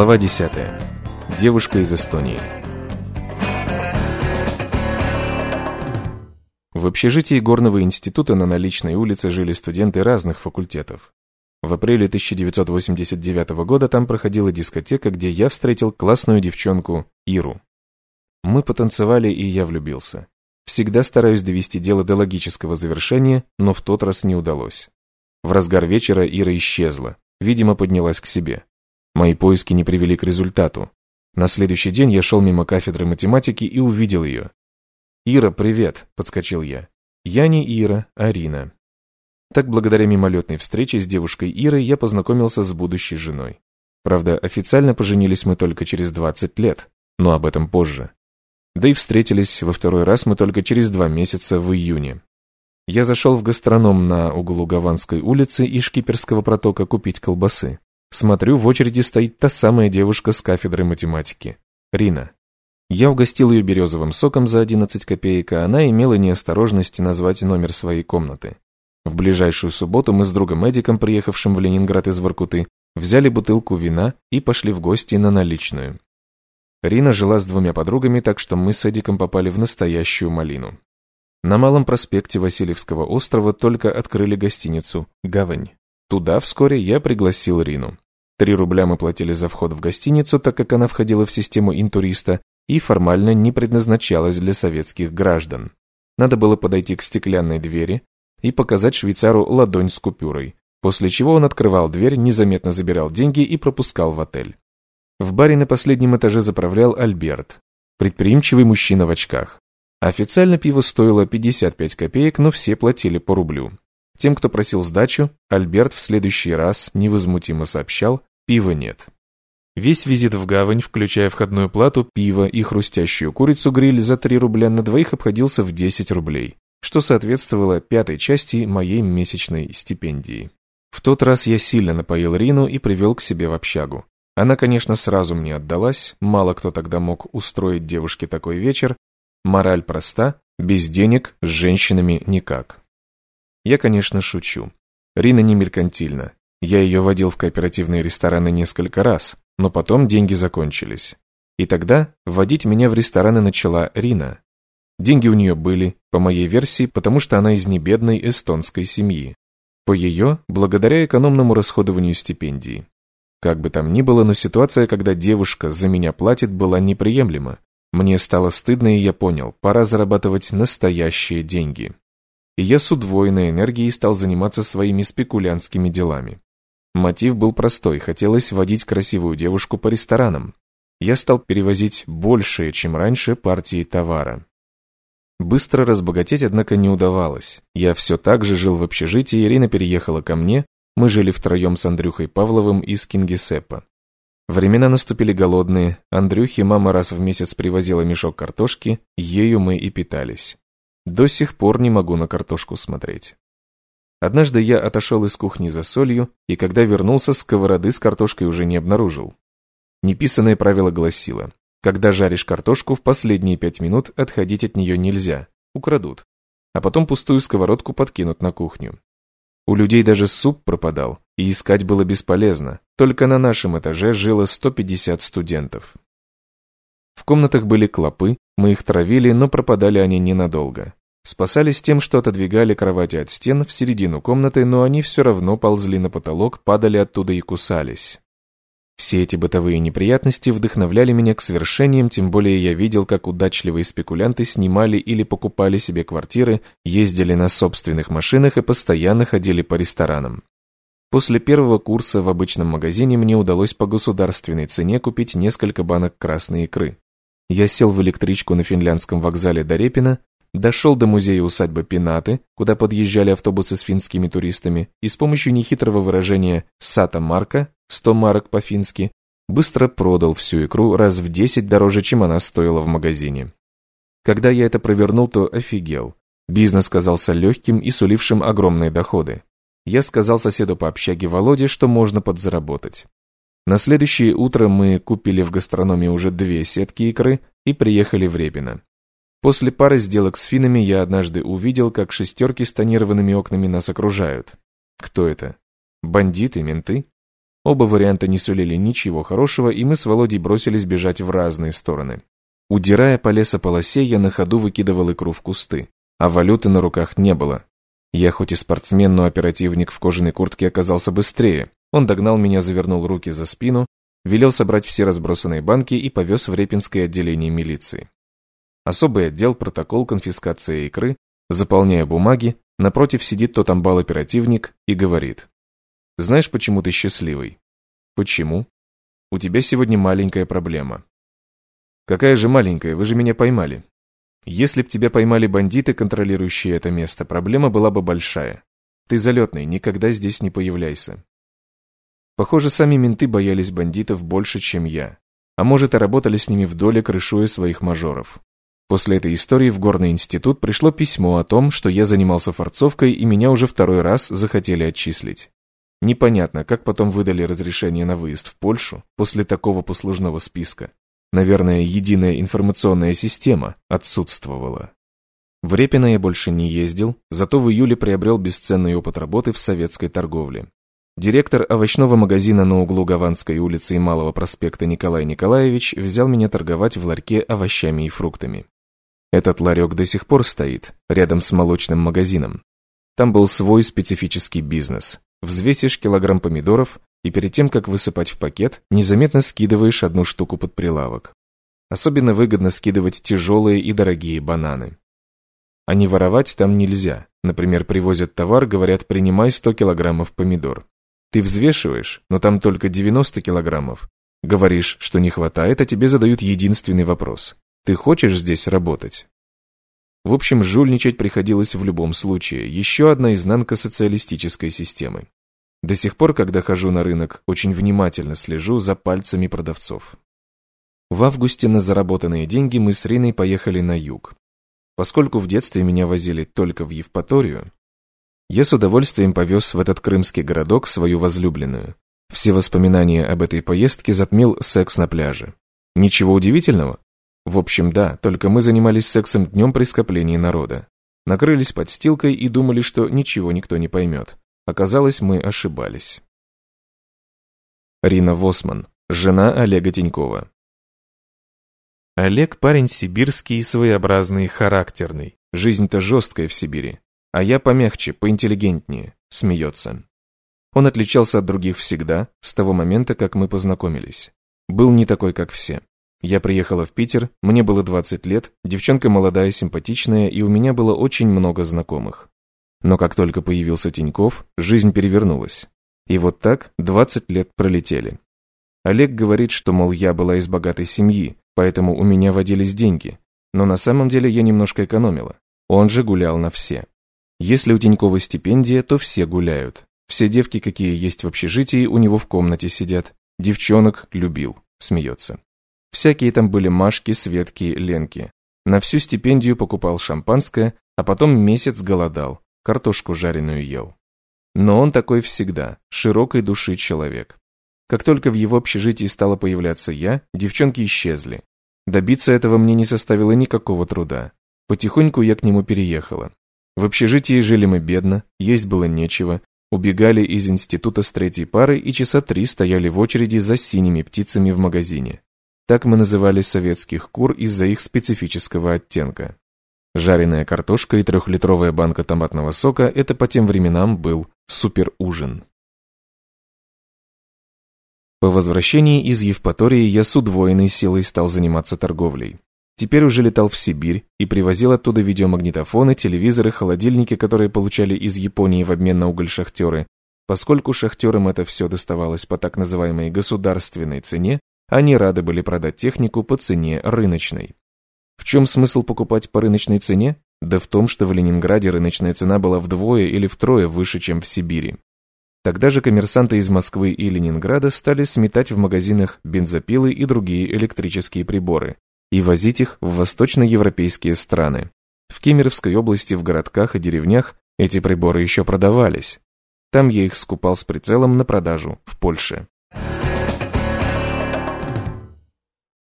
Глава 10. Девушка из Эстонии. В общежитии Горного института на наличной улице жили студенты разных факультетов. В апреле 1989 года там проходила дискотека, где я встретил классную девчонку Иру. Мы потанцевали, и я влюбился. Всегда стараюсь довести дело до логического завершения, но в тот раз не удалось. В разгар вечера Ира исчезла, видимо, поднялась к себе. Мои поиски не привели к результату. На следующий день я шел мимо кафедры математики и увидел ее. «Ира, привет!» – подскочил я. «Я не Ира, а Рина». Так, благодаря мимолетной встрече с девушкой Ирой, я познакомился с будущей женой. Правда, официально поженились мы только через 20 лет, но об этом позже. Да и встретились во второй раз мы только через два месяца в июне. Я зашел в гастроном на углу Гаванской улицы и Шкиперского протока купить колбасы. Смотрю, в очереди стоит та самая девушка с кафедры математики. Рина. Я угостил ее березовым соком за 11 копеек, а она имела неосторожность назвать номер своей комнаты. В ближайшую субботу мы с другом Эдиком, приехавшим в Ленинград из Воркуты, взяли бутылку вина и пошли в гости на наличную. Рина жила с двумя подругами, так что мы с Эдиком попали в настоящую малину. На Малом проспекте Васильевского острова только открыли гостиницу «Гавань». Туда вскоре я пригласил Рину. Три рубля мы платили за вход в гостиницу, так как она входила в систему интуриста и формально не предназначалась для советских граждан. Надо было подойти к стеклянной двери и показать швейцару ладонь с купюрой, после чего он открывал дверь, незаметно забирал деньги и пропускал в отель. В баре на последнем этаже заправлял Альберт, предприимчивый мужчина в очках. Официально пиво стоило 55 копеек, но все платили по рублю. Тем, кто просил сдачу, Альберт в следующий раз невозмутимо сообщал, пива нет. Весь визит в гавань, включая входную плату, пиво и хрустящую курицу-гриль за 3 рубля на двоих обходился в 10 рублей, что соответствовало пятой части моей месячной стипендии. В тот раз я сильно напоил Рину и привел к себе в общагу. Она, конечно, сразу мне отдалась, мало кто тогда мог устроить девушке такой вечер, Мораль проста, без денег с женщинами никак. Я, конечно, шучу. Рина не меркантильна. Я ее водил в кооперативные рестораны несколько раз, но потом деньги закончились. И тогда вводить меня в рестораны начала Рина. Деньги у нее были, по моей версии, потому что она из небедной эстонской семьи. По ее, благодаря экономному расходованию стипендии. Как бы там ни было, но ситуация, когда девушка за меня платит, была неприемлема, мне стало стыдно, и я понял, пора зарабатывать настоящие деньги. И я с удвоенной энергией стал заниматься своими спекулянтскими делами. Мотив был простой, хотелось водить красивую девушку по ресторанам. Я стал перевозить большее, чем раньше, партии товара. Быстро разбогатеть, однако, не удавалось. Я все так же жил в общежитии, Ирина переехала ко мне, мы жили втроем с Андрюхой Павловым из Кингисеппа. Времена наступили голодные, Андрюхе мама раз в месяц привозила мешок картошки, ею мы и питались. До сих пор не могу на картошку смотреть. Однажды я отошел из кухни за солью, и когда вернулся, сковороды с картошкой уже не обнаружил. Неписанное правило гласило, когда жаришь картошку, в последние пять минут отходить от нее нельзя, украдут, а потом пустую сковородку подкинут на кухню. У людей даже суп пропадал, и искать было бесполезно. Только на нашем этаже жило 150 студентов. В комнатах были клопы, мы их травили, но пропадали они ненадолго. Спасались тем, что отодвигали кровати от стен в середину комнаты, но они все равно ползли на потолок, падали оттуда и кусались. Все эти бытовые неприятности вдохновляли меня к свершениям, тем более я видел, как удачливые спекулянты снимали или покупали себе квартиры, ездили на собственных машинах и постоянно ходили по ресторанам. После первого курса в обычном магазине мне удалось по государственной цене купить несколько банок красной икры. Я сел в электричку на финляндском вокзале до Репина, дошел до музея усадьбы Пинаты, куда подъезжали автобусы с финскими туристами, и с помощью нехитрого выражения «сата марка» 100 марок по-фински, быстро продал всю икру раз в 10 дороже, чем она стоила в магазине. Когда я это провернул, то офигел. Бизнес казался легким и сулившим огромные доходы. Я сказал соседу по общаге Володе, что можно подзаработать. На следующее утро мы купили в гастрономе уже две сетки икры и приехали в Репино. После пары сделок с финами я однажды увидел, как шестерки с тонированными окнами нас окружают. Кто это? Бандиты, менты? Оба варианта не сулили ничего хорошего, и мы с Володей бросились бежать в разные стороны. Удирая по лесополосе, я на ходу выкидывал икру в кусты, а валюты на руках не было. Я хоть и спортсмен, но оперативник в кожаной куртке оказался быстрее. Он догнал меня, завернул руки за спину, велел собрать все разбросанные банки и повез в Репинское отделение милиции. Особый отдел, протокол, конфискация икры, заполняя бумаги, напротив сидит тот амбал-оперативник и говорит. «Знаешь, почему ты счастливый?» «Почему?» «У тебя сегодня маленькая проблема». «Какая же маленькая? Вы же меня поймали». «Если б тебя поймали бандиты, контролирующие это место, проблема была бы большая. Ты залетный, никогда здесь не появляйся». Похоже, сами менты боялись бандитов больше, чем я. А может, и работали с ними вдоль, крышуя своих мажоров. После этой истории в горный институт пришло письмо о том, что я занимался форцовкой и меня уже второй раз захотели отчислить. Непонятно, как потом выдали разрешение на выезд в Польшу после такого послужного списка. Наверное, единая информационная система отсутствовала. В Репино я больше не ездил, зато в июле приобрел бесценный опыт работы в советской торговле. Директор овощного магазина на углу Гаванской улицы и Малого проспекта Николай Николаевич взял меня торговать в ларьке овощами и фруктами. Этот ларек до сих пор стоит, рядом с молочным магазином. Там был свой специфический бизнес. Взвесишь килограмм помидоров, и перед тем, как высыпать в пакет, незаметно скидываешь одну штуку под прилавок. Особенно выгодно скидывать тяжелые и дорогие бананы. А не воровать там нельзя. Например, привозят товар, говорят, принимай 100 килограммов помидор. Ты взвешиваешь, но там только 90 килограммов. Говоришь, что не хватает, а тебе задают единственный вопрос. Ты хочешь здесь работать? В общем, жульничать приходилось в любом случае. Еще одна изнанка социалистической системы. До сих пор, когда хожу на рынок, очень внимательно слежу за пальцами продавцов. В августе на заработанные деньги мы с Риной поехали на юг. Поскольку в детстве меня возили только в Евпаторию, я с удовольствием повез в этот крымский городок свою возлюбленную. Все воспоминания об этой поездке затмил секс на пляже. Ничего удивительного, в общем, да, только мы занимались сексом днем при скоплении народа. Накрылись подстилкой и думали, что ничего никто не поймет. Оказалось, мы ошибались. Рина Восман, жена Олега Тинькова. Олег парень сибирский, своеобразный, характерный. Жизнь-то жесткая в Сибири. А я помягче, поинтеллигентнее, смеется. Он отличался от других всегда, с того момента, как мы познакомились. Был не такой, как все. Я приехала в Питер, мне было 20 лет, девчонка молодая, симпатичная, и у меня было очень много знакомых. Но как только появился Тиньков, жизнь перевернулась. И вот так 20 лет пролетели. Олег говорит, что, мол, я была из богатой семьи, поэтому у меня водились деньги. Но на самом деле я немножко экономила. Он же гулял на все. Если у Тинькова стипендия, то все гуляют. Все девки, какие есть в общежитии, у него в комнате сидят. Девчонок любил, смеется. Всякие там были Машки, Светки, Ленки. На всю стипендию покупал шампанское, а потом месяц голодал, картошку жареную ел. Но он такой всегда, широкой души человек. Как только в его общежитии стало появляться я, девчонки исчезли. Добиться этого мне не составило никакого труда. Потихоньку я к нему переехала. В общежитии жили мы бедно, есть было нечего, убегали из института с третьей пары и часа три стояли в очереди за синими птицами в магазине. Так мы называли советских кур из-за их специфического оттенка. Жареная картошка и трехлитровая банка томатного сока – это по тем временам был суперужин. По возвращении из Евпатории я с удвоенной силой стал заниматься торговлей. Теперь уже летал в Сибирь и привозил оттуда видеомагнитофоны, телевизоры, холодильники, которые получали из Японии в обмен на уголь-шахтеры. Поскольку шахтерам это все доставалось по так называемой государственной цене, они рады были продать технику по цене рыночной. В чем смысл покупать по рыночной цене? Да в том, что в Ленинграде рыночная цена была вдвое или втрое выше, чем в Сибири. Тогда же коммерсанты из Москвы и Ленинграда стали сметать в магазинах бензопилы и другие электрические приборы и возить их в восточноевропейские страны. В Кемеровской области в городках и деревнях эти приборы еще продавались. Там я их скупал с прицелом на продажу в Польше.